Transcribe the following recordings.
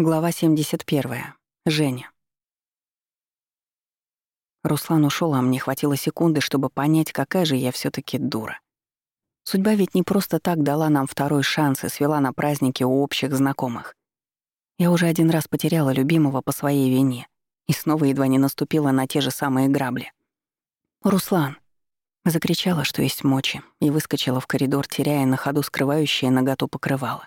Глава 71. Женя. Руслан ушел, а мне хватило секунды, чтобы понять, какая же я все таки дура. Судьба ведь не просто так дала нам второй шанс и свела на празднике у общих знакомых. Я уже один раз потеряла любимого по своей вине и снова едва не наступила на те же самые грабли. «Руслан!» — закричала, что есть мочи, и выскочила в коридор, теряя на ходу скрывающее наготу покрывало.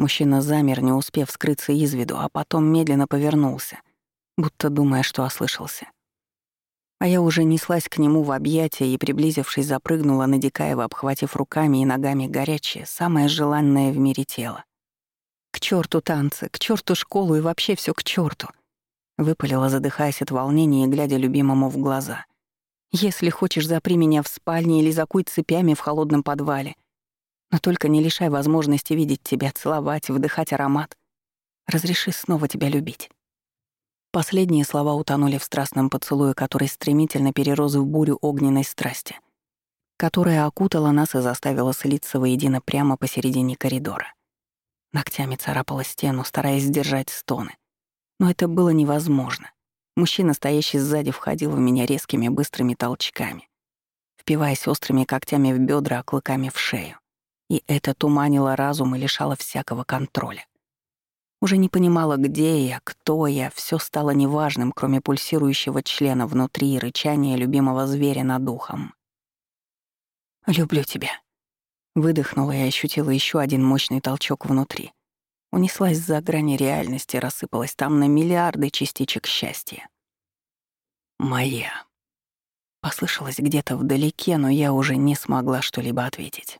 Мужчина замер, не успев скрыться из виду, а потом медленно повернулся, будто думая, что ослышался. А я уже неслась к нему в объятия и, приблизившись, запрыгнула на Дикаева, обхватив руками и ногами горячее, самое желанное в мире тело. «К черту танцы, к черту школу и вообще все к черту! выпалила, задыхаясь от волнения и глядя любимому в глаза. «Если хочешь, запри меня в спальне или закуй цепями в холодном подвале. Но только не лишай возможности видеть тебя, целовать, вдыхать аромат. Разреши снова тебя любить. Последние слова утонули в страстном поцелуе, который стремительно перерос в бурю огненной страсти, которая окутала нас и заставила слиться воедино прямо посередине коридора. Ногтями царапала стену, стараясь сдержать стоны. Но это было невозможно. Мужчина, стоящий сзади, входил в меня резкими быстрыми толчками, впиваясь острыми когтями в бедра, а клыками в шею и это туманило разум и лишало всякого контроля. Уже не понимала, где я, кто я, все стало неважным, кроме пульсирующего члена внутри и рычания любимого зверя над духом. «Люблю тебя», — выдохнула и ощутила еще один мощный толчок внутри. Унеслась за грани реальности, рассыпалась там на миллиарды частичек счастья. «Моя», Послышалось где-то вдалеке, но я уже не смогла что-либо ответить.